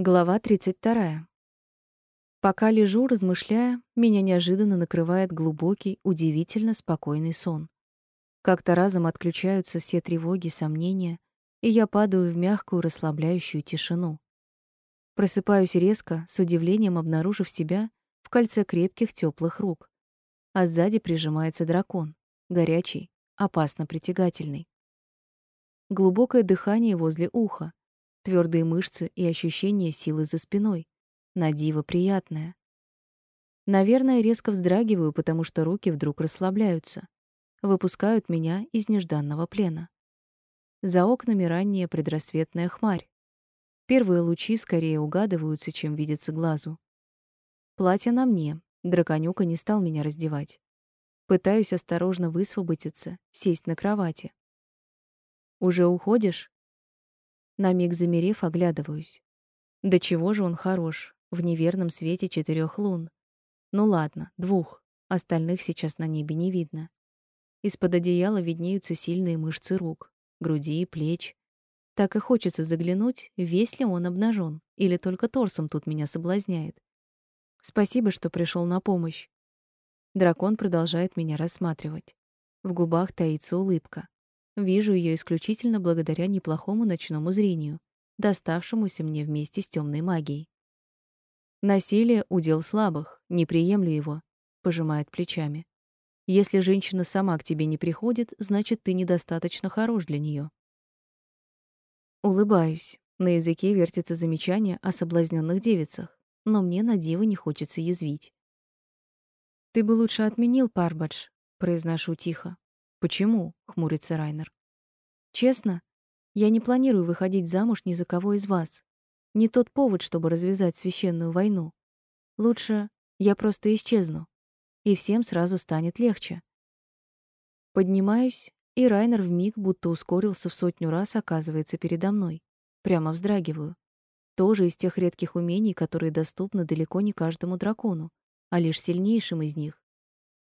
Глава 32. Пока лежу, размышляя, меня неожиданно накрывает глубокий, удивительно спокойный сон. Как-то разом отключаются все тревоги, сомнения, и я падаю в мягкую, расслабляющую тишину. Просыпаюсь резко, с удивлением обнаружив себя в кольце крепких, теплых рук. А сзади прижимается дракон, горячий, опасно притягательный. Глубокое дыхание возле уха, твердые мышцы и ощущение силы за спиной. На диво приятное. Наверное, резко вздрагиваю, потому что руки вдруг расслабляются, выпускают меня из нежданного плена. За окнами ранняя предрассветная хмарь. Первые лучи скорее угадываются, чем видятся глазу. Платье на мне. Драконюка не стал меня раздевать. Пытаюсь осторожно высвободиться, сесть на кровати. «Уже уходишь?» На миг замерев, оглядываюсь. Да чего же он хорош, в неверном свете четырех лун. Ну ладно, двух, остальных сейчас на небе не видно. Из-под одеяла виднеются сильные мышцы рук, груди и плеч. Так и хочется заглянуть, весь ли он обнажен, или только торсом тут меня соблазняет. Спасибо, что пришел на помощь. Дракон продолжает меня рассматривать. В губах таится улыбка. Вижу ее исключительно благодаря неплохому ночному зрению, доставшемуся мне вместе с темной магией. Насилие удел слабых, не приемлю его, пожимает плечами. Если женщина сама к тебе не приходит, значит, ты недостаточно хорош для нее. Улыбаюсь. На языке вертится замечание о соблазненных девицах, но мне на диву не хочется язвить. Ты бы лучше отменил Парбадж, произношу тихо. Почему? хмурится Райнер. Честно, я не планирую выходить замуж ни за кого из вас. Не тот повод, чтобы развязать священную войну. Лучше я просто исчезну, и всем сразу станет легче. Поднимаюсь, и Райнер вмиг будто ускорился в сотню раз, оказывается передо мной. Прямо вздрагиваю. Тоже из тех редких умений, которые доступны далеко не каждому дракону, а лишь сильнейшим из них.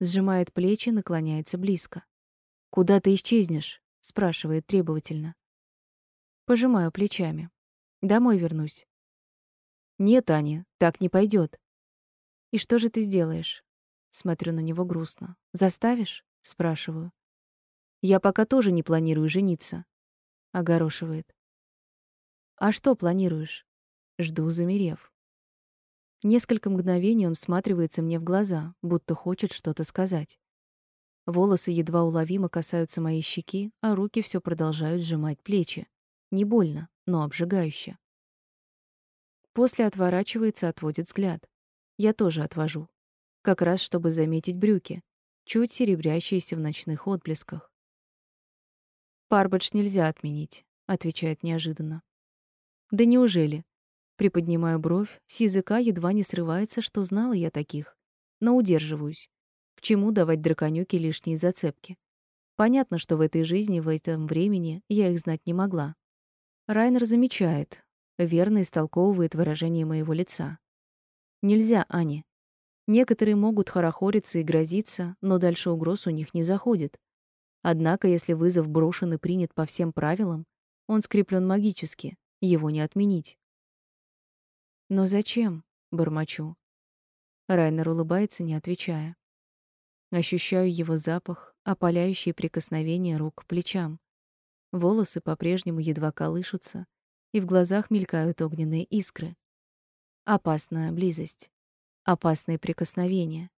Сжимает плечи, наклоняется близко. Куда ты исчезнешь? спрашивает требовательно. Пожимаю плечами. Домой вернусь. Нет, Аня, так не пойдет. И что же ты сделаешь? Смотрю на него грустно. Заставишь? спрашиваю. Я пока тоже не планирую жениться, огорошивает. А что планируешь? Жду, замерев. Несколько мгновений он всматривается мне в глаза, будто хочет что-то сказать. Волосы едва уловимо касаются моей щеки, а руки все продолжают сжимать плечи. Не больно, но обжигающе. После отворачивается, отводит взгляд. Я тоже отвожу. Как раз чтобы заметить брюки, чуть серебрящиеся в ночных отблесках. «Парбадж нельзя отменить», — отвечает неожиданно. «Да неужели?» Приподнимаю бровь, с языка едва не срывается, что знала я таких. Но удерживаюсь. К чему давать драконюке лишние зацепки? Понятно, что в этой жизни, в этом времени я их знать не могла. Райнер замечает, верно истолковывает выражение моего лица. Нельзя, Ани. Некоторые могут хорохориться и грозиться, но дальше угроз у них не заходит. Однако, если вызов брошен и принят по всем правилам, он скреплен магически, его не отменить. Но зачем? бормочу. Райнер улыбается, не отвечая. Ощущаю его запах, опаляющие прикосновения рук к плечам. Волосы по-прежнему едва колышутся, и в глазах мелькают огненные искры. Опасная близость, опасные прикосновения.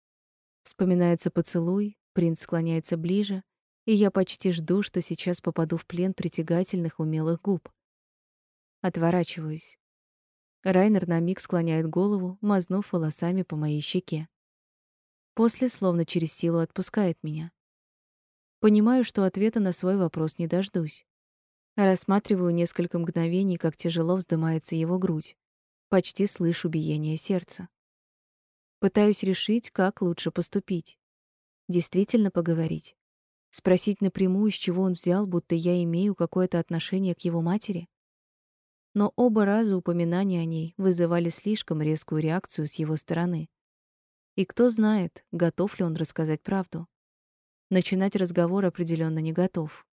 Вспоминается поцелуй, принц склоняется ближе, и я почти жду, что сейчас попаду в плен притягательных умелых губ. Отворачиваюсь. Райнер на миг склоняет голову, мазнув волосами по моей щеке. После словно через силу отпускает меня. Понимаю, что ответа на свой вопрос не дождусь. Рассматриваю несколько мгновений, как тяжело вздымается его грудь. Почти слышу биение сердца. Пытаюсь решить, как лучше поступить. Действительно поговорить. Спросить напрямую, с чего он взял, будто я имею какое-то отношение к его матери. Но оба раза упоминания о ней вызывали слишком резкую реакцию с его стороны. И кто знает, готов ли он рассказать правду. Начинать разговор определенно не готов.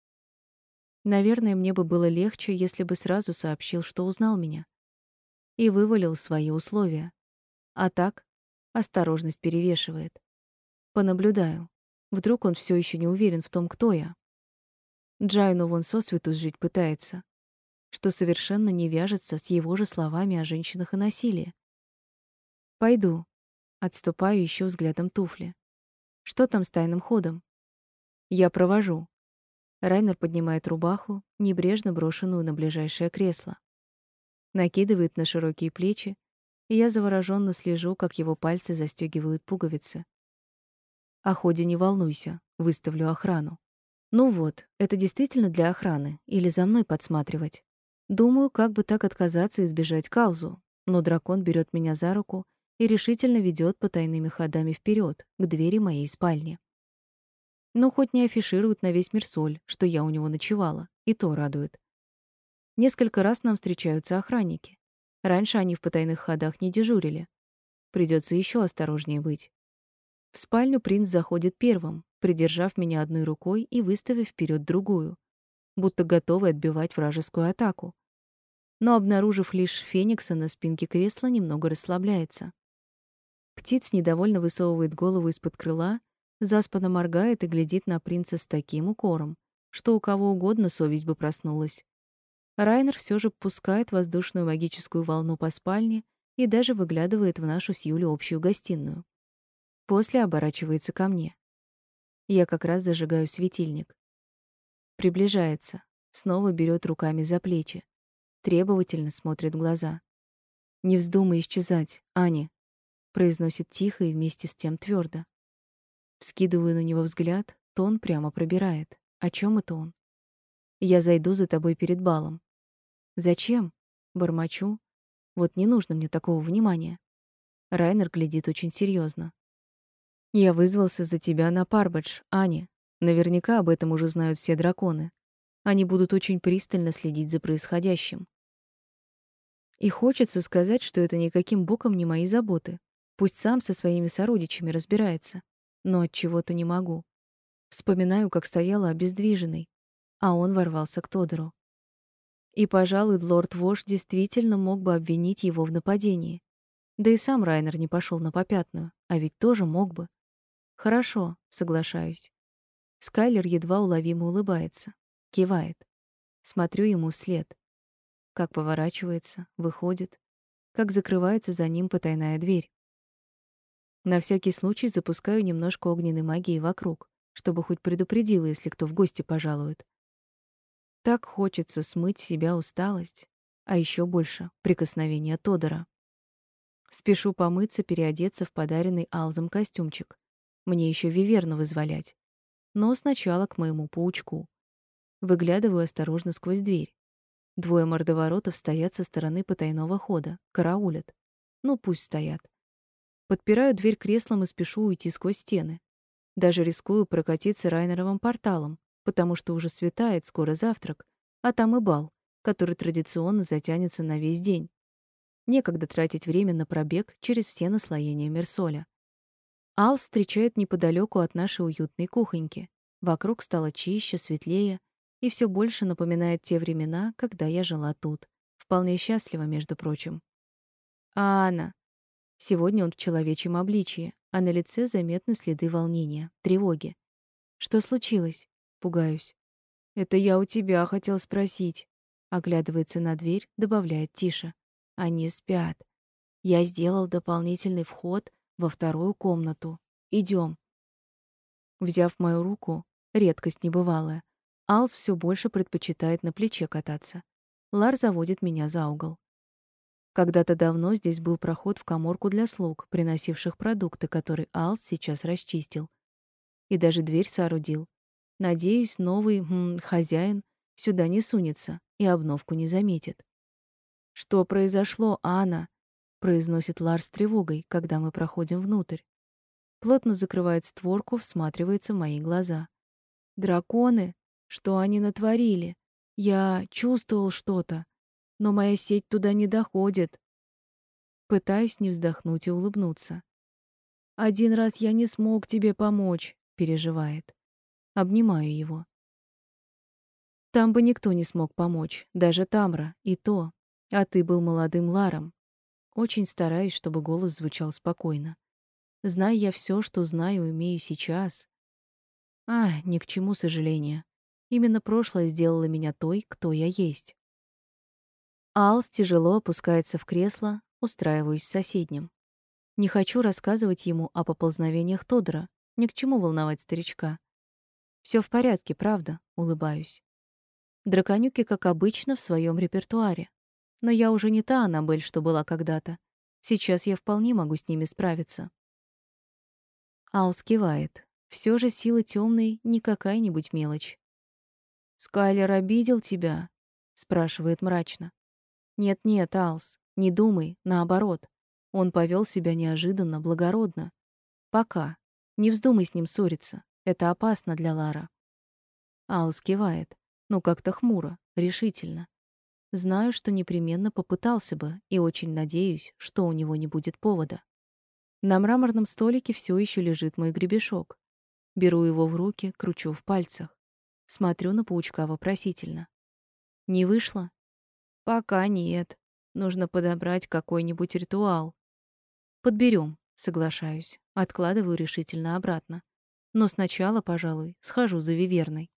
Наверное, мне бы было легче, если бы сразу сообщил, что узнал меня. и вывалил свои условия. А так, осторожность перевешивает. Понаблюдаю. Вдруг он все еще не уверен в том, кто я. Джайну вон сосвету жить пытается, что совершенно не вяжется с его же словами о женщинах и насилии. Пойду. Отступаю, ищу взглядом туфли. Что там с тайным ходом? Я провожу. Райнер поднимает рубаху, небрежно брошенную на ближайшее кресло. Накидывает на широкие плечи, и я завороженно слежу, как его пальцы застегивают пуговицы. О ходе не волнуйся, выставлю охрану. Ну вот, это действительно для охраны или за мной подсматривать. Думаю, как бы так отказаться и избежать Калзу, но дракон берет меня за руку и решительно ведет по тайными ходами вперед к двери моей спальни. Ну, хоть не афиширует на весь мир соль, что я у него ночевала, и то радует. Несколько раз нам встречаются охранники. Раньше они в потайных ходах не дежурили. Придется еще осторожнее быть. В спальню принц заходит первым, придержав меня одной рукой и выставив вперед другую, будто готовый отбивать вражескую атаку. Но обнаружив лишь Феникса на спинке кресла, немного расслабляется. Птиц недовольно высовывает голову из-под крыла, заспанно моргает и глядит на принца с таким укором, что у кого угодно совесть бы проснулась. Райнер все же пускает воздушную магическую волну по спальне и даже выглядывает в нашу с Юлей общую гостиную. После оборачивается ко мне. Я как раз зажигаю светильник. Приближается, снова берет руками за плечи, требовательно смотрит в глаза. Не вздумай исчезать, Аня, произносит тихо и вместе с тем твердо. Вскидываю на него взгляд, тон прямо пробирает. О чем это он? Я зайду за тобой перед балом. Зачем? бормочу. Вот не нужно мне такого внимания. Райнер глядит очень серьезно. Я вызвался за тебя на Парбадж, Аня. Наверняка об этом уже знают все драконы. Они будут очень пристально следить за происходящим. И хочется сказать, что это никаким боком не мои заботы. Пусть сам со своими сородичами разбирается, но от чего-то не могу. Вспоминаю, как стояла обездвиженной, а он ворвался к Тодору. И, пожалуй, лорд Вош действительно мог бы обвинить его в нападении. Да и сам Райнер не пошел на попятную, а ведь тоже мог бы. Хорошо, соглашаюсь. Скайлер едва уловимо улыбается, кивает. Смотрю ему вслед. Как поворачивается, выходит, как закрывается за ним потайная дверь. На всякий случай запускаю немножко огненной магии вокруг, чтобы хоть предупредила, если кто в гости пожалует. Так хочется смыть с себя усталость, а еще больше прикосновения Тодора. Спешу помыться, переодеться в подаренный Алзом костюмчик. Мне еще виверну вызволять. Но сначала к моему паучку. Выглядываю осторожно сквозь дверь. Двое мордоворотов стоят со стороны потайного хода, караулят. Ну, пусть стоят. Подпираю дверь креслом и спешу уйти сквозь стены. Даже рискую прокатиться Райнеровым порталом, потому что уже светает, скоро завтрак, а там и бал, который традиционно затянется на весь день. Некогда тратить время на пробег через все наслоения Мерсоля. Ал встречает неподалеку от нашей уютной кухоньки. Вокруг стало чище, светлее и все больше напоминает те времена, когда я жила тут. Вполне счастлива, между прочим. А Анна. Сегодня он в человечьем обличье, а на лице заметны следы волнения, тревоги. Что случилось? Пугаюсь. Это я у тебя хотел спросить. Оглядывается на дверь, добавляет тише. Они спят. Я сделал дополнительный вход во вторую комнату. Идем. Взяв мою руку, редкость небывалая, Алс все больше предпочитает на плече кататься. Лар заводит меня за угол. Когда-то давно здесь был проход в каморку для слуг, приносивших продукты, которые Алс сейчас расчистил. И даже дверь соорудил. Надеюсь, новый м, хозяин сюда не сунется и обновку не заметит. Что произошло, Анна? произносит Ларс с тревогой, когда мы проходим внутрь. Плотно закрывает створку, всматривается в мои глаза. Драконы, что они натворили? Я чувствовал что-то, но моя сеть туда не доходит. Пытаюсь не вздохнуть и улыбнуться. Один раз я не смог тебе помочь, переживает. Обнимаю его. Там бы никто не смог помочь, даже Тамра, и то. А ты был молодым Ларом, Очень стараюсь, чтобы голос звучал спокойно. Зная я все, что знаю умею сейчас. А, ни к чему сожаления. Именно прошлое сделало меня той, кто я есть. Алс тяжело опускается в кресло, устраиваюсь в соседнем. Не хочу рассказывать ему о поползновениях Тодора, ни к чему волновать старичка. Все в порядке, правда, улыбаюсь. Драконюки, как обычно, в своем репертуаре. Но я уже не та Аннабель, что была когда-то. Сейчас я вполне могу с ними справиться. Ал скивает. Все же сила темной не какая-нибудь мелочь. «Скайлер обидел тебя?» — спрашивает мрачно. «Нет-нет, Алс, не думай, наоборот. Он повел себя неожиданно, благородно. Пока. Не вздумай с ним ссориться. Это опасно для Лара». Алс кивает, но как-то хмуро, решительно. Знаю, что непременно попытался бы, и очень надеюсь, что у него не будет повода. На мраморном столике все еще лежит мой гребешок. Беру его в руки, кручу в пальцах. Смотрю на паучка вопросительно. Не вышло? Пока нет. Нужно подобрать какой-нибудь ритуал. Подберем, соглашаюсь. Откладываю решительно обратно. Но сначала, пожалуй, схожу за Виверной.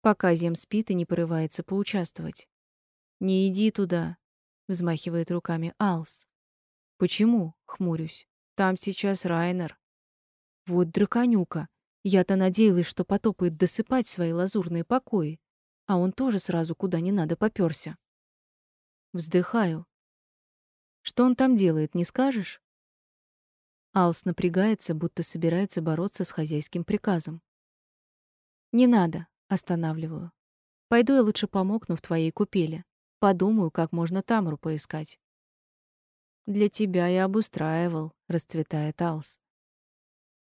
Пока Зем спит и не порывается поучаствовать. «Не иди туда», — взмахивает руками Алс. «Почему?» — хмурюсь. Там сейчас Райнер. Вот драконюка. Я-то надеялась, что потопает досыпать в свои лазурные покои, а он тоже сразу куда не надо попёрся. Вздыхаю. Что он там делает, не скажешь? Алс напрягается, будто собирается бороться с хозяйским приказом. Не надо, останавливаю. Пойду я лучше помокну в твоей купели. Подумаю, как можно Тамру поискать. Для тебя я обустраивал, расцветает Алс.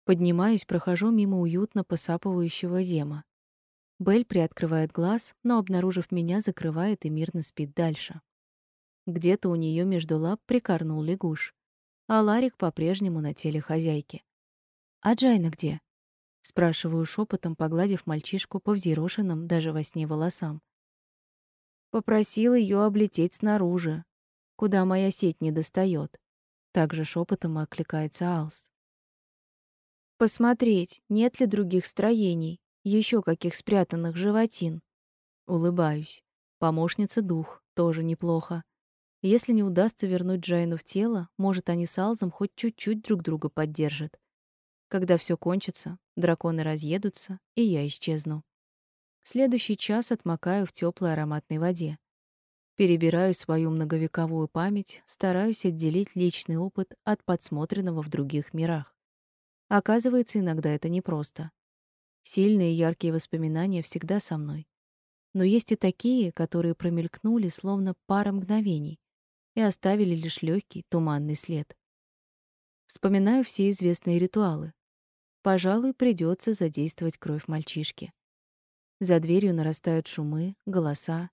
Поднимаюсь, прохожу мимо уютно посапывающего Зема. Бель приоткрывает глаз, но, обнаружив меня, закрывает и мирно спит дальше. Где-то у нее между лап прикорнул лягуш, а Ларик по-прежнему на теле хозяйки. «А Джайна где?» — спрашиваю шепотом, погладив мальчишку по взъерошенным даже во сне волосам. Попросил ее облететь снаружи, куда моя сеть не достает. Также шепотом окликается Алс. Посмотреть, нет ли других строений, еще каких спрятанных животин. Улыбаюсь. Помощница дух, тоже неплохо. Если не удастся вернуть Джайну в тело, может, они с Алзом хоть чуть-чуть друг друга поддержат. Когда все кончится, драконы разъедутся, и я исчезну. Следующий час отмокаю в теплой ароматной воде. Перебираю свою многовековую память, стараюсь отделить личный опыт от подсмотренного в других мирах. Оказывается, иногда это непросто. Сильные яркие воспоминания всегда со мной. Но есть и такие, которые промелькнули словно пара мгновений и оставили лишь легкий туманный след. Вспоминаю все известные ритуалы. Пожалуй, придется задействовать кровь мальчишки. За дверью нарастают шумы, голоса,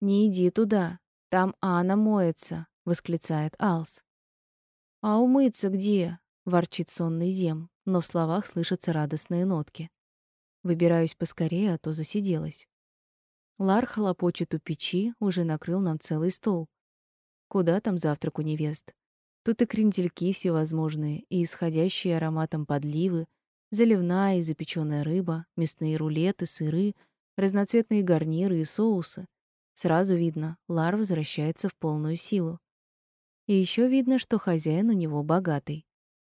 «Не иди туда, там Анна моется», — восклицает Алс. «А умыться где?» — ворчит сонный Зем, но в словах слышатся радостные нотки. Выбираюсь поскорее, а то засиделась. Лар хлопочет у печи, уже накрыл нам целый стол. Куда там завтрак у невест? Тут и крендельки всевозможные, и исходящие ароматом подливы, заливная и запечённая рыба, мясные рулеты, сыры, разноцветные гарниры и соусы, Сразу видно, Лар возвращается в полную силу. И еще видно, что хозяин у него богатый.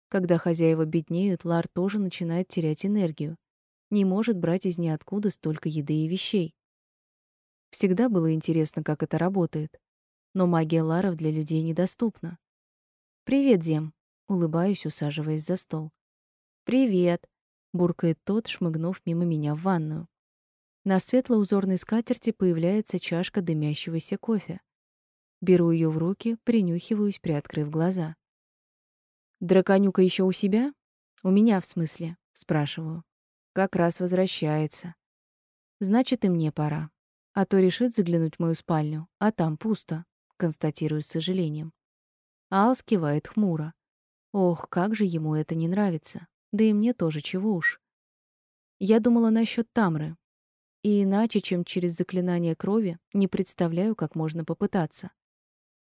Когда хозяева беднеют, Лар тоже начинает терять энергию. Не может брать из ниоткуда столько еды и вещей. Всегда было интересно, как это работает. Но магия Ларов для людей недоступна. «Привет, Зем», — улыбаюсь, усаживаясь за стол. «Привет», — буркает тот, шмыгнув мимо меня в ванную. На светло-узорной скатерти появляется чашка дымящегося кофе. Беру ее в руки, принюхиваюсь, приоткрыв глаза. «Драконюка еще у себя?» «У меня, в смысле?» — спрашиваю. «Как раз возвращается». «Значит, и мне пора. А то решит заглянуть в мою спальню, а там пусто», — констатирую с сожалением. Ал скивает хмуро. Ох, как же ему это не нравится. Да и мне тоже, чего уж. Я думала насчет Тамры, и иначе, чем через заклинание крови, не представляю, как можно попытаться.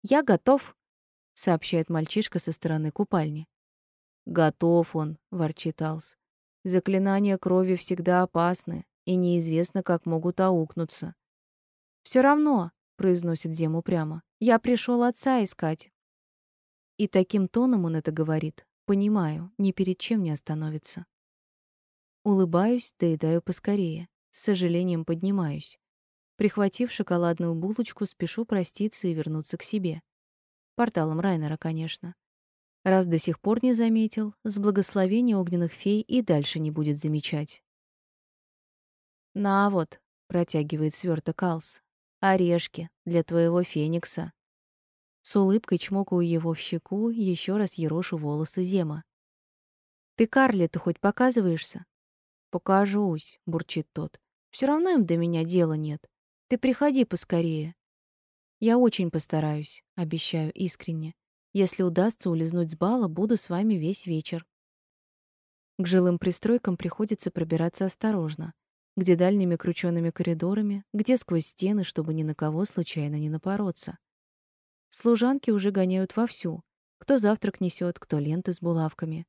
«Я готов», — сообщает мальчишка со стороны купальни. «Готов он», — ворчит Алс. «Заклинания крови всегда опасны, и неизвестно, как могут аукнуться». Все равно», — произносит Зем прямо. — «я пришел отца искать». И таким тоном он это говорит. Понимаю, ни перед чем не остановится. Улыбаюсь, доедаю поскорее. С сожалением поднимаюсь. Прихватив шоколадную булочку, спешу проститься и вернуться к себе. Порталом Райнера, конечно. Раз до сих пор не заметил, с благословения огненных фей и дальше не будет замечать. «На вот», — протягивает свёрток Алс, — «орешки для твоего феникса». С улыбкой чмокаю его в щеку, еще раз ерошу волосы Зема. «Ты Карли-то хоть показываешься?» «Покажусь», — бурчит тот. Все равно им до меня дела нет. Ты приходи поскорее». «Я очень постараюсь», — обещаю искренне. Если удастся улизнуть с бала, буду с вами весь вечер. К жилым пристройкам приходится пробираться осторожно. Где дальними кручёными коридорами, где сквозь стены, чтобы ни на кого случайно не напороться. Служанки уже гоняют вовсю. Кто завтрак несёт, кто ленты с булавками.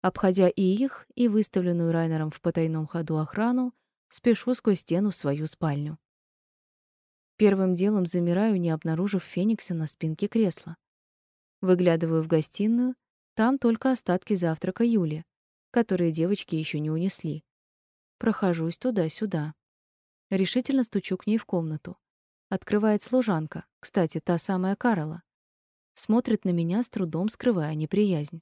Обходя и их, и выставленную Райнером в потайном ходу охрану, спешу сквозь стену в свою спальню. Первым делом замираю, не обнаружив Феникса на спинке кресла. Выглядываю в гостиную, там только остатки завтрака Юли, которые девочки еще не унесли. Прохожусь туда-сюда. Решительно стучу к ней в комнату. Открывает служанка, кстати, та самая Карла. Смотрит на меня с трудом, скрывая неприязнь.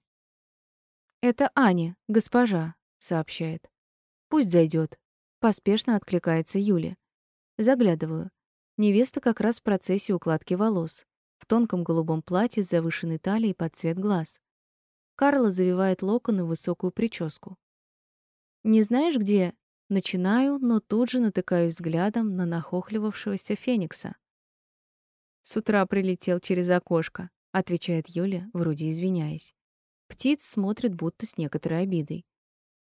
«Это Аня, госпожа», — сообщает. «Пусть зайдет. Поспешно откликается Юля. Заглядываю. Невеста как раз в процессе укладки волос в тонком голубом платье с завышенной талией под цвет глаз. Карла завивает локоны в высокую прическу. «Не знаешь, где?» Начинаю, но тут же натыкаюсь взглядом на нахохливавшегося Феникса. «С утра прилетел через окошко», — отвечает Юля, вроде извиняясь. Птиц смотрит будто с некоторой обидой.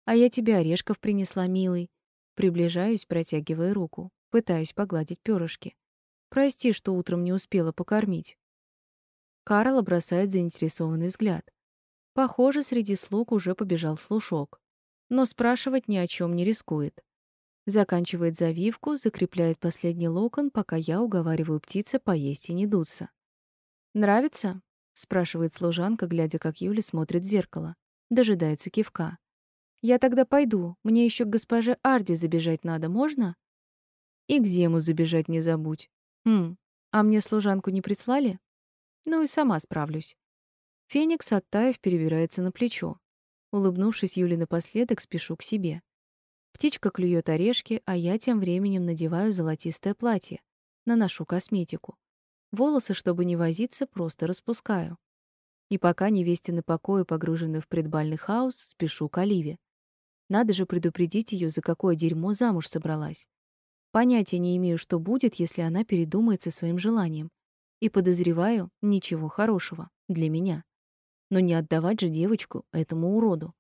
«А я тебе орешков принесла, милый». Приближаюсь, протягивая руку. Пытаюсь погладить перышки. «Прости, что утром не успела покормить». Карл бросает заинтересованный взгляд. Похоже, среди слуг уже побежал слушок. Но спрашивать ни о чем не рискует. Заканчивает завивку, закрепляет последний локон, пока я уговариваю птицы поесть и не дуться. «Нравится?» — спрашивает служанка, глядя, как Юля смотрит в зеркало. Дожидается кивка. «Я тогда пойду. Мне еще к госпоже Арди забежать надо, можно?» «И к Зему забежать не забудь. Хм, а мне служанку не прислали?» Ну и сама справлюсь. Феникс, оттаив, перебирается на плечо. Улыбнувшись Юле напоследок, спешу к себе. Птичка клюет орешки, а я тем временем надеваю золотистое платье. Наношу косметику. Волосы, чтобы не возиться, просто распускаю. И пока невестины покои погружены в предбальный хаос, спешу к Оливе. Надо же предупредить ее, за какое дерьмо замуж собралась. Понятия не имею, что будет, если она передумает со своим желанием. И подозреваю, ничего хорошего для меня. Но не отдавать же девочку этому уроду.